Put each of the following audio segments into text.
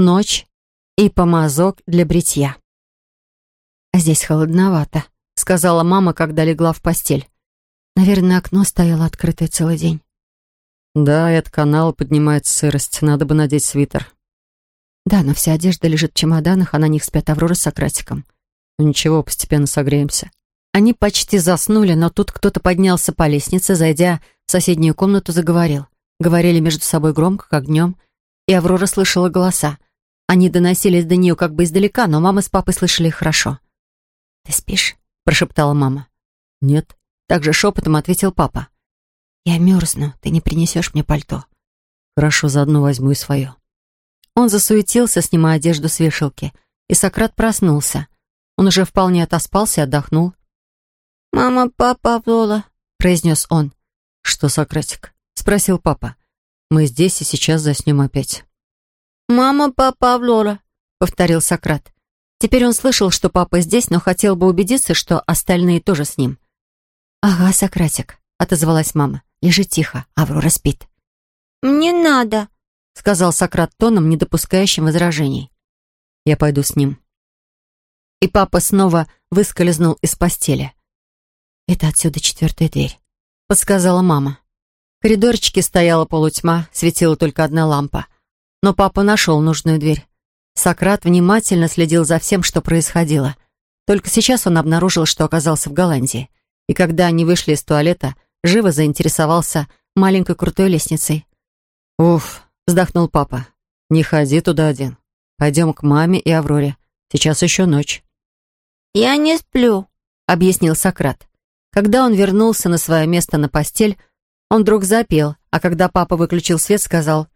ночь и помазок для бритья. «Здесь холодновато», — сказала мама, когда легла в постель. Наверное, окно стояло открытое целый день. Да, и от канала поднимается сырость. Надо бы надеть свитер. Да, но вся одежда лежит в чемоданах, а на них спят Аврора с Сократиком. Ну ничего, постепенно согреемся. Они почти заснули, но тут кто-то поднялся по лестнице, зайдя в соседнюю комнату, заговорил. Говорили между собой громко, как днем, и Аврора слышала голоса. Они доносились до нее как бы издалека, но мама с папой слышали их хорошо. «Ты спишь?» — прошептала мама. «Нет». Также шепотом ответил папа. «Я мерзну, ты не принесешь мне пальто». «Хорошо, заодно возьму и свое». Он засуетился, снимая одежду с вешалки, и Сократ проснулся. Он уже вполне отоспался и отдохнул. «Мама, папа, Авлола», — произнес он. «Что, Сократик?» — спросил папа. «Мы здесь и сейчас заснем опять». «Мама, папа, Авлола», — повторил Сократ. Теперь он слышал, что папа здесь, но хотел бы убедиться, что остальные тоже с ним. «Ага, Сократик», — отозвалась мама. «Лежи тихо, Аврора спит». «Мне надо», — сказал Сократ тоном, не допускающим возражений. «Я пойду с ним». И папа снова выскользнул из постели. «Это отсюда четвертая дверь», — подсказала мама. В коридорчике стояла полутьма, светила только одна лампа. Но папа нашел нужную дверь. Сократ внимательно следил за всем, что происходило. Только сейчас он обнаружил, что оказался в Голландии и когда они вышли из туалета, живо заинтересовался маленькой крутой лестницей. «Уф», — вздохнул папа, — «не ходи туда один. Пойдем к маме и Авроре. Сейчас еще ночь». «Я не сплю», — объяснил Сократ. Когда он вернулся на свое место на постель, он вдруг запел, а когда папа выключил свет, сказал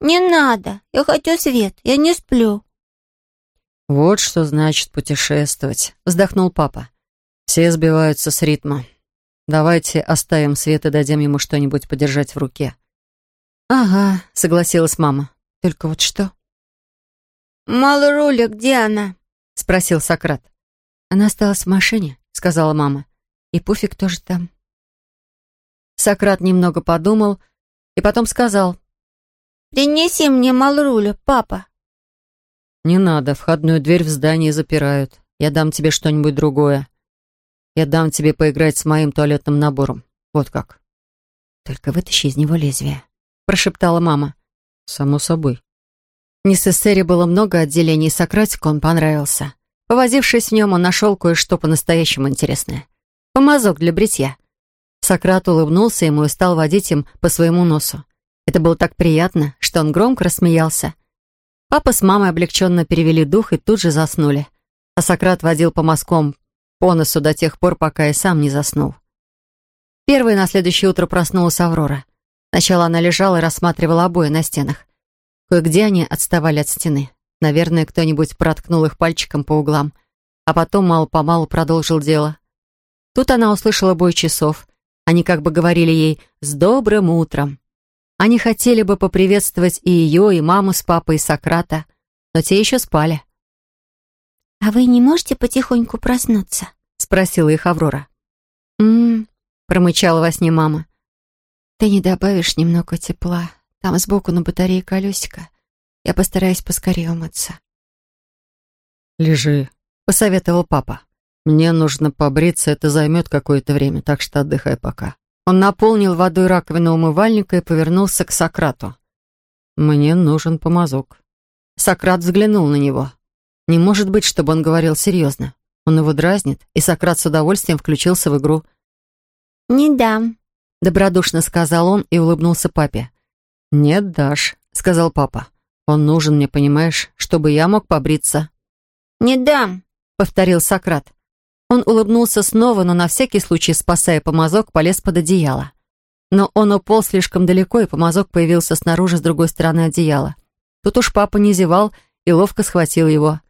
«Не надо, я хочу свет, я не сплю». «Вот что значит путешествовать», — вздохнул папа. Все сбиваются с ритма. Давайте оставим свет и дадим ему что-нибудь подержать в руке. «Ага», — согласилась мама. «Только вот что?» «Малруля, где она?» — спросил Сократ. «Она осталась в машине», — сказала мама. «И Пуфик тоже там». Сократ немного подумал и потом сказал. «Принеси мне Малруля, папа». «Не надо, входную дверь в здании запирают. Я дам тебе что-нибудь другое». Я дам тебе поиграть с моим туалетным набором. Вот как». «Только вытащи из него лезвие», — прошептала мама. «Само собой». В Несессере было много отделений, Сократику он понравился. Повозившись в нем, он нашел кое-что по-настоящему интересное. Помазок для бритья. Сократ улыбнулся ему и стал водить им по своему носу. Это было так приятно, что он громко рассмеялся. Папа с мамой облегченно перевели дух и тут же заснули. А Сократ водил по мазкам по носу до тех пор, пока и сам не заснул. Первой на следующее утро проснулась Аврора. Сначала она лежала и рассматривала обои на стенах. Кое-где они отставали от стены. Наверное, кто-нибудь проткнул их пальчиком по углам, а потом мало-помалу продолжил дело. Тут она услышала бой часов. Они как бы говорили ей «С добрым утром». Они хотели бы поприветствовать и ее, и маму с папой, и Сократа, но те еще спали. «А вы не можете потихоньку проснуться?» — спросила их Аврора. «М-м-м», промычала во сне мама. «Ты не добавишь немного тепла. Там сбоку на батарее колесико. Я постараюсь поскорее умыться». «Лежи», — посоветовал папа. «Мне нужно побриться, это займет какое-то время, так что отдыхай пока». Он наполнил водой раковину умывальника и повернулся к Сократу. «Мне нужен помазок». Сократ взглянул на него. Не может быть, чтобы он говорил серьезно. Он его дразнит, и Сократ с удовольствием включился в игру. «Не дам», — добродушно сказал он и улыбнулся папе. «Нет, дашь», — сказал папа. «Он нужен мне, понимаешь, чтобы я мог побриться». «Не дам», — повторил Сократ. Он улыбнулся снова, но на всякий случай, спасая помазок, полез под одеяло. Но он упал слишком далеко, и помазок появился снаружи с другой стороны одеяла. Тут уж папа не зевал и ловко схватил его.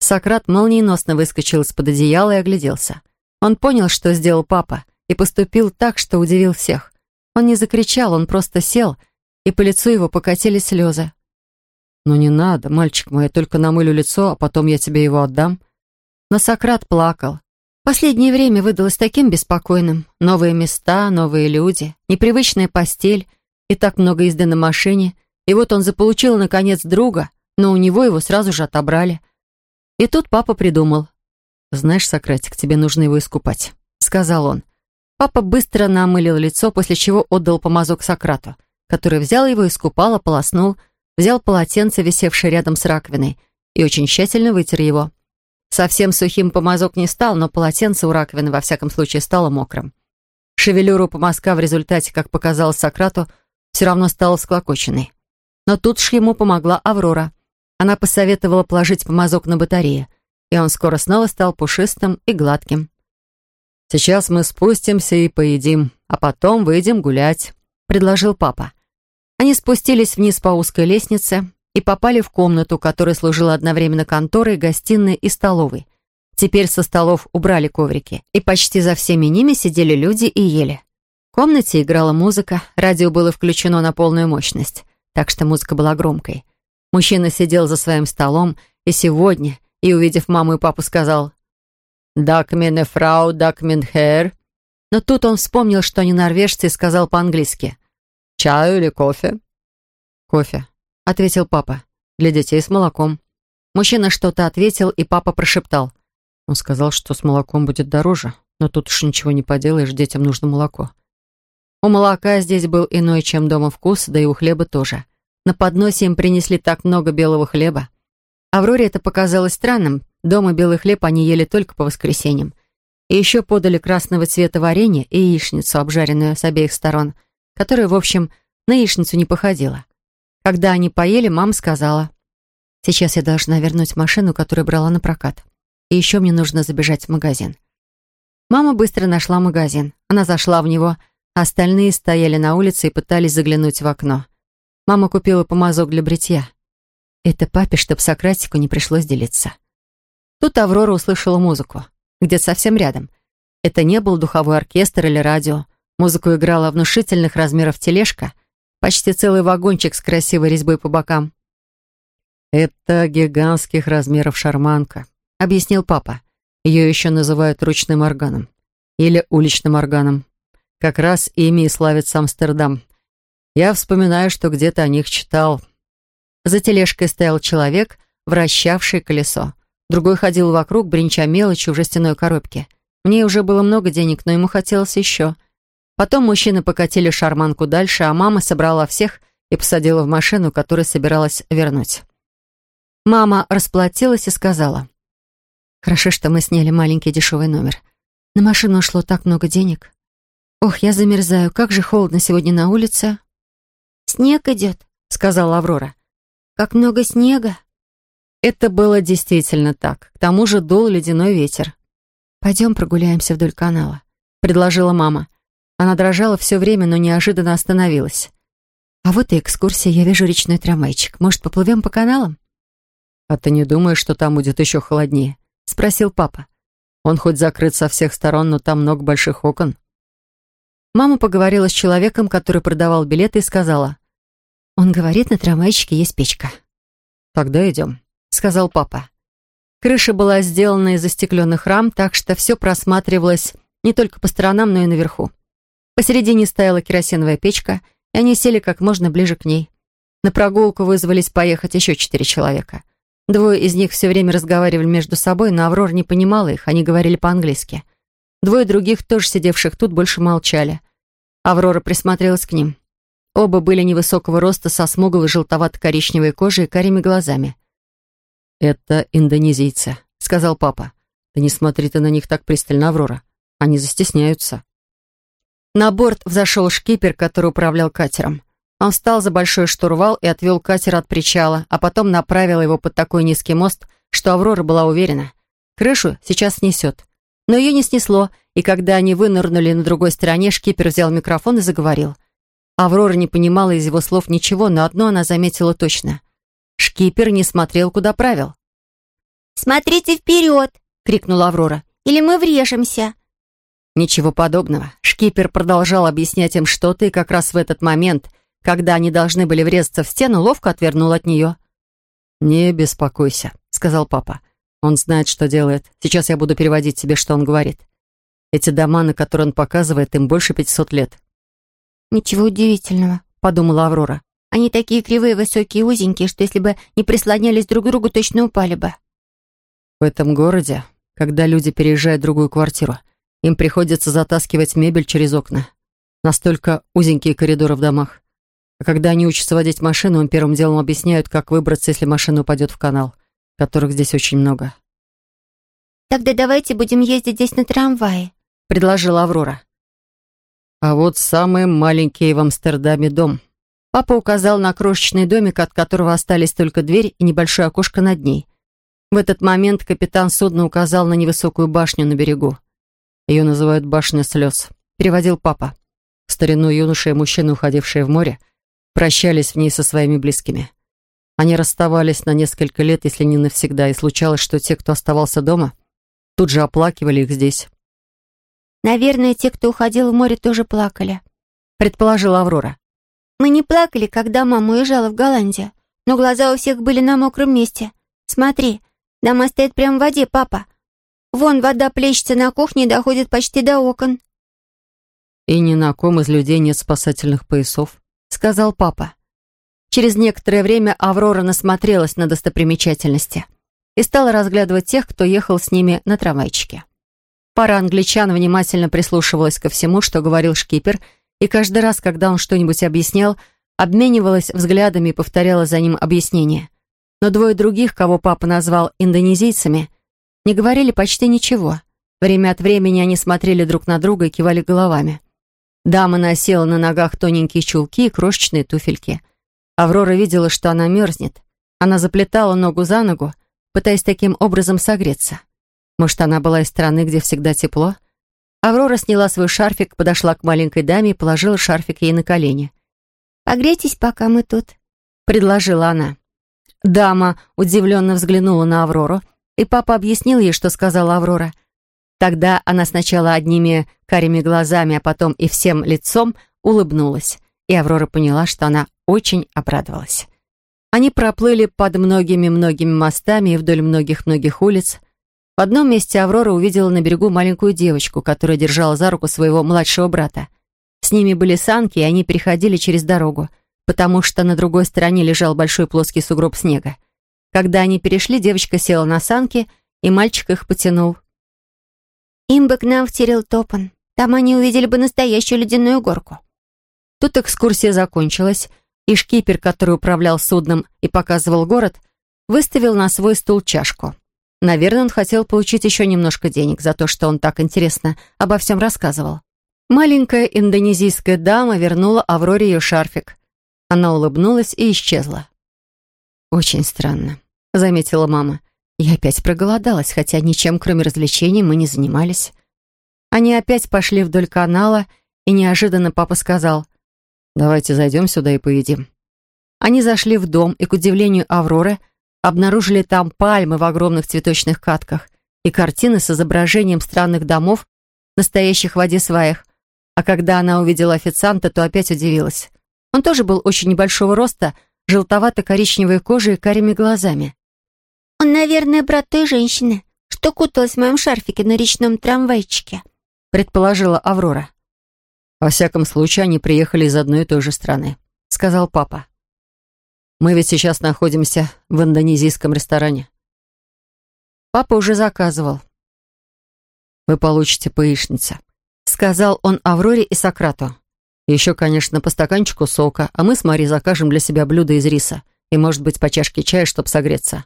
Сократ молниеносно выскочил из-под одеяла и огляделся. Он понял, что сделал папа, и поступил так, что удивил всех. Он не закричал, он просто сел, и по лицу его покатились слезы. «Ну не надо, мальчик мой, я только намылю лицо, а потом я тебе его отдам». Но Сократ плакал. Последнее время выдалось таким беспокойным. Новые места, новые люди, непривычная постель и так много езды на машине. И вот он заполучил, наконец, друга, но у него его сразу же отобрали. И тут папа придумал. «Знаешь, Сократик, тебе нужно его искупать», — сказал он. Папа быстро намылил лицо, после чего отдал помазок Сократу, который взял его, искупал, ополоснул, взял полотенце, висевшее рядом с раковиной, и очень тщательно вытер его. Совсем сухим помазок не стал, но полотенце у раковины во всяком случае стало мокрым. Шевелюра у помазка в результате, как показалось Сократу, все равно стала склокоченной. Но тут ж ему помогла Аврора. Она посоветовала положить помазок на батарее, и он скоро снова стал пушистым и гладким. «Сейчас мы спустимся и поедим, а потом выйдем гулять», — предложил папа. Они спустились вниз по узкой лестнице и попали в комнату, которая служила одновременно конторой, гостиной и столовой. Теперь со столов убрали коврики, и почти за всеми ними сидели люди и ели. В комнате играла музыка, радио было включено на полную мощность, так что музыка была громкой. Мужчина сидел за своим столом, и сегодня, и, увидев маму и папу, сказал «Дакмен фрау, дакмен хер». Но тут он вспомнил, что они норвежцы, и сказал по-английски. «Чаю или кофе?» «Кофе», — ответил папа. «Для детей с молоком». Мужчина что-то ответил, и папа прошептал. Он сказал, что с молоком будет дороже, но тут уж ничего не поделаешь, детям нужно молоко. У молока здесь был иной, чем дома вкус, да и у хлеба тоже. На подносе им принесли так много белого хлеба. Авроре это показалось странным, Дома белый хлеб они ели только по воскресеньям. И еще подали красного цвета варенье и яичницу, обжаренную с обеих сторон, которая, в общем, на яичницу не походила. Когда они поели, мама сказала, «Сейчас я должна вернуть машину, которую брала на прокат. И еще мне нужно забежать в магазин». Мама быстро нашла магазин. Она зашла в него, остальные стояли на улице и пытались заглянуть в окно. Мама купила помазок для бритья. Это папе, чтобы Сократику не пришлось делиться. Тут Аврора услышала музыку, где-то совсем рядом. Это не был духовой оркестр или радио. Музыку играла внушительных размеров тележка, почти целый вагончик с красивой резьбой по бокам. «Это гигантских размеров шарманка», — объяснил папа. Ее еще называют ручным органом. Или уличным органом. Как раз ими и славится Амстердам. Я вспоминаю, что где-то о них читал. За тележкой стоял человек, вращавший колесо. Другой ходил вокруг, бренча мелочи в жестяной коробке. В ней уже было много денег, но ему хотелось еще. Потом мужчины покатили шарманку дальше, а мама собрала всех и посадила в машину, которую собиралась вернуть. Мама расплатилась и сказала. «Хорошо, что мы сняли маленький дешевый номер. На машину ушло так много денег. Ох, я замерзаю, как же холодно сегодня на улице». «Снег идет», — сказала Аврора. «Как много снега». Это было действительно так. К тому же дул ледяной ветер. «Пойдем прогуляемся вдоль канала», — предложила мама. Она дрожала все время, но неожиданно остановилась. «А вот и экскурсия. Я вижу речной трамвайчик. Может, поплывем по каналам?» «А ты не думаешь, что там будет еще холоднее?» — спросил папа. «Он хоть закрыт со всех сторон, но там много больших окон». Мама поговорила с человеком, который продавал билеты, и сказала. «Он говорит, на трамвайчике есть печка». «Тогда идем». — сказал папа. Крыша была сделана из застекленных рам, так что все просматривалось не только по сторонам, но и наверху. Посередине стояла керосиновая печка, и они сели как можно ближе к ней. На прогулку вызвались поехать еще четыре человека. Двое из них все время разговаривали между собой, но Аврора не понимала их, они говорили по-английски. Двое других, тоже сидевших тут, больше молчали. Аврора присмотрелась к ним. Оба были невысокого роста, со смуглой желтовато-коричневой кожей и карими глазами. «Это индонезийцы», — сказал папа. «Ты не смотри ты на них так пристально, Аврора. Они застесняются». На борт взошел шкипер, который управлял катером. Он встал за большой штурвал и отвел катер от причала, а потом направил его под такой низкий мост, что Аврора была уверена. Крышу сейчас снесет. Но ее не снесло, и когда они вынырнули на другой стороне, шкипер взял микрофон и заговорил. Аврора не понимала из его слов ничего, но одно она заметила точно. Шкипер не смотрел, куда правил. «Смотрите вперед!» — крикнула Аврора. «Или мы врежемся!» Ничего подобного. Шкипер продолжал объяснять им что-то, и как раз в этот момент, когда они должны были врезаться в стену, ловко отвернул от нее. «Не беспокойся», — сказал папа. «Он знает, что делает. Сейчас я буду переводить тебе, что он говорит. Эти дома, на которые он показывает, им больше пятисот лет». «Ничего удивительного», — подумала Аврора. Они такие кривые, высокие узенькие, что если бы не прислонялись друг к другу, точно упали бы. В этом городе, когда люди переезжают в другую квартиру, им приходится затаскивать мебель через окна. Настолько узенькие коридоры в домах. А когда они учатся водить машину, им первым делом объясняют, как выбраться, если машина упадет в канал, которых здесь очень много. «Тогда давайте будем ездить здесь на трамвае», — предложила Аврора. А вот самый маленький в Амстердаме дом. Папа указал на крошечный домик, от которого остались только дверь и небольшое окошко над ней. В этот момент капитан судна указал на невысокую башню на берегу. Ее называют «башня слез», — переводил папа. В старину юноши и мужчины, уходившие в море, прощались в ней со своими близкими. Они расставались на несколько лет, если не навсегда, и случалось, что те, кто оставался дома, тут же оплакивали их здесь. «Наверное, те, кто уходил в море, тоже плакали», — предположила Аврора. «Мы не плакали, когда мама уезжала в Голландию, но глаза у всех были на мокром месте. Смотри, дома стоят прямо в воде, папа. Вон вода плещется на кухне и доходит почти до окон». «И ни на ком из людей нет спасательных поясов», — сказал папа. Через некоторое время Аврора насмотрелась на достопримечательности и стала разглядывать тех, кто ехал с ними на трамвайчике. Пара англичан внимательно прислушивалась ко всему, что говорил шкипер, и каждый раз, когда он что-нибудь объяснял, обменивалась взглядами и повторяла за ним объяснение. Но двое других, кого папа назвал индонезийцами, не говорили почти ничего. Время от времени они смотрели друг на друга и кивали головами. Дама носила на ногах тоненькие чулки и крошечные туфельки. Аврора видела, что она мерзнет. Она заплетала ногу за ногу, пытаясь таким образом согреться. Может, она была из страны, где всегда тепло? Аврора сняла свой шарфик, подошла к маленькой даме и положила шарфик ей на колени. «Погрейтесь, пока мы тут», — предложила она. Дама удивленно взглянула на Аврору, и папа объяснил ей, что сказала Аврора. Тогда она сначала одними карими глазами, а потом и всем лицом улыбнулась, и Аврора поняла, что она очень обрадовалась. Они проплыли под многими-многими мостами и вдоль многих-многих улиц, в одном месте Аврора увидела на берегу маленькую девочку, которая держала за руку своего младшего брата. С ними были санки, и они переходили через дорогу, потому что на другой стороне лежал большой плоский сугроб снега. Когда они перешли, девочка села на санки, и мальчик их потянул. «Им бы к нам в Тирил-Топан. Там они увидели бы настоящую ледяную горку». Тут экскурсия закончилась, и шкипер, который управлял судном и показывал город, выставил на свой стул чашку. Наверное, он хотел получить еще немножко денег за то, что он так интересно обо всем рассказывал. Маленькая индонезийская дама вернула Авроре ее шарфик. Она улыбнулась и исчезла. «Очень странно», — заметила мама. «Я опять проголодалась, хотя ничем, кроме развлечений, мы не занимались». Они опять пошли вдоль канала, и неожиданно папа сказал, «Давайте зайдем сюда и поедим». Они зашли в дом, и, к удивлению Авроры, обнаружили там пальмы в огромных цветочных катках и картины с изображением странных домов, настоящих в воде сваях. А когда она увидела официанта, то опять удивилась. Он тоже был очень небольшого роста, желтовато-коричневой кожей и карими глазами. «Он, наверное, брат той женщины, что куталась в моем шарфике на речном трамвайчике», предположила Аврора. «Во всяком случае, они приехали из одной и той же страны», сказал папа. Мы ведь сейчас находимся в индонезийском ресторане. Папа уже заказывал. Вы получите по яичнице. Сказал он Авроре и Сократу. Еще, конечно, по стаканчику сока, а мы с Мари закажем для себя блюдо из риса и, может быть, по чашке чая, чтобы согреться.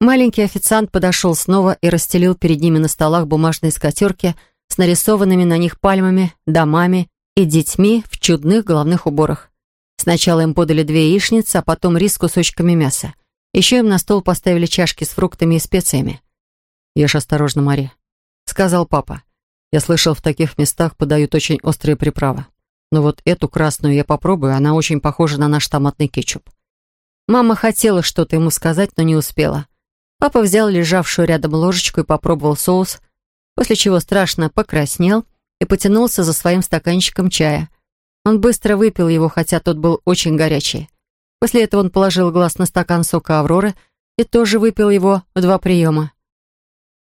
Маленький официант подошел снова и расстелил перед ними на столах бумажные скатерки с нарисованными на них пальмами, домами и детьми в чудных головных уборах. Сначала им подали две яичницы, а потом рис с кусочками мяса. Еще им на стол поставили чашки с фруктами и специями. «Ешь осторожно, Мари», — сказал папа. «Я слышал, в таких местах подают очень острые приправы. Но вот эту красную я попробую, она очень похожа на наш томатный кетчуп». Мама хотела что-то ему сказать, но не успела. Папа взял лежавшую рядом ложечку и попробовал соус, после чего страшно покраснел и потянулся за своим стаканчиком чая — он быстро выпил его, хотя тот был очень горячий. После этого он положил глаз на стакан сока «Авроры» и тоже выпил его в два приема.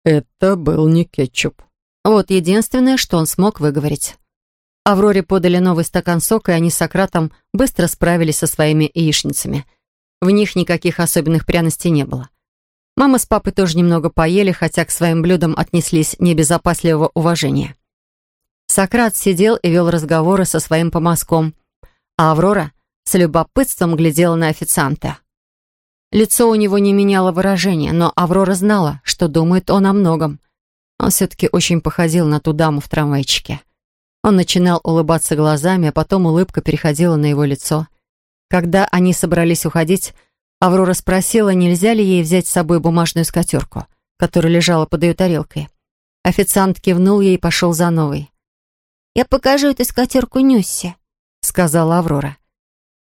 «Это был не кетчуп». Вот единственное, что он смог выговорить. Авроре подали новый стакан сока, и они с Сократом быстро справились со своими яичницами. В них никаких особенных пряностей не было. Мама с папой тоже немного поели, хотя к своим блюдам отнеслись не без опасливого уважения. Сократ сидел и вел разговоры со своим помазком, а Аврора с любопытством глядела на официанта. Лицо у него не меняло выражения, но Аврора знала, что думает он о многом. Он все-таки очень походил на ту даму в трамвайчике. Он начинал улыбаться глазами, а потом улыбка переходила на его лицо. Когда они собрались уходить, Аврора спросила, нельзя ли ей взять с собой бумажную скатерку, которая лежала под ее тарелкой. Официант кивнул ей и пошел за новой. «Я покажу эту скатерку Нюссе», — сказала Аврора.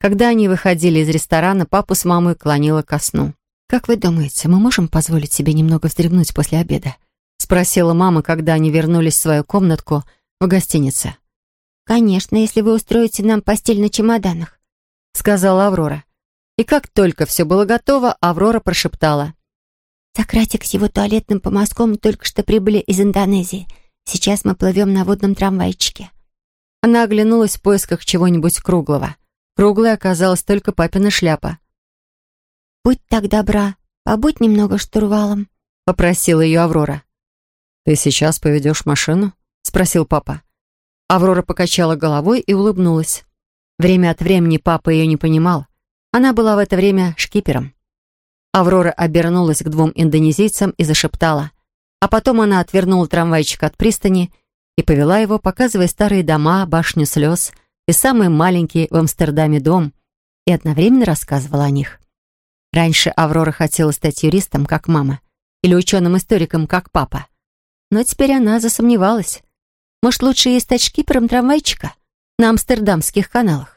Когда они выходили из ресторана, папу с мамой клонила ко сну. «Как вы думаете, мы можем позволить себе немного вздремнуть после обеда?» — спросила мама, когда они вернулись в свою комнатку в гостинице. «Конечно, если вы устроите нам постель на чемоданах», — сказала Аврора. И как только все было готово, Аврора прошептала. «Сократик с его туалетным помазком только что прибыли из Индонезии. Сейчас мы плывем на водном трамвайчике». Она оглянулась в поисках чего-нибудь круглого. Круглой оказалась только папина шляпа. «Будь так добра, побудь немного штурвалом», — попросила ее Аврора. «Ты сейчас поведешь машину?» — спросил папа. Аврора покачала головой и улыбнулась. Время от времени папа ее не понимал. Она была в это время шкипером. Аврора обернулась к двум индонезийцам и зашептала. А потом она отвернула трамвайчик от пристани и повела его, показывая старые дома, башню слез и самый маленький в Амстердаме дом, и одновременно рассказывала о них. Раньше Аврора хотела стать юристом, как мама, или ученым-историком, как папа. Но теперь она засомневалась. Может, лучше ей стать шкипером трамвайчика на амстердамских каналах?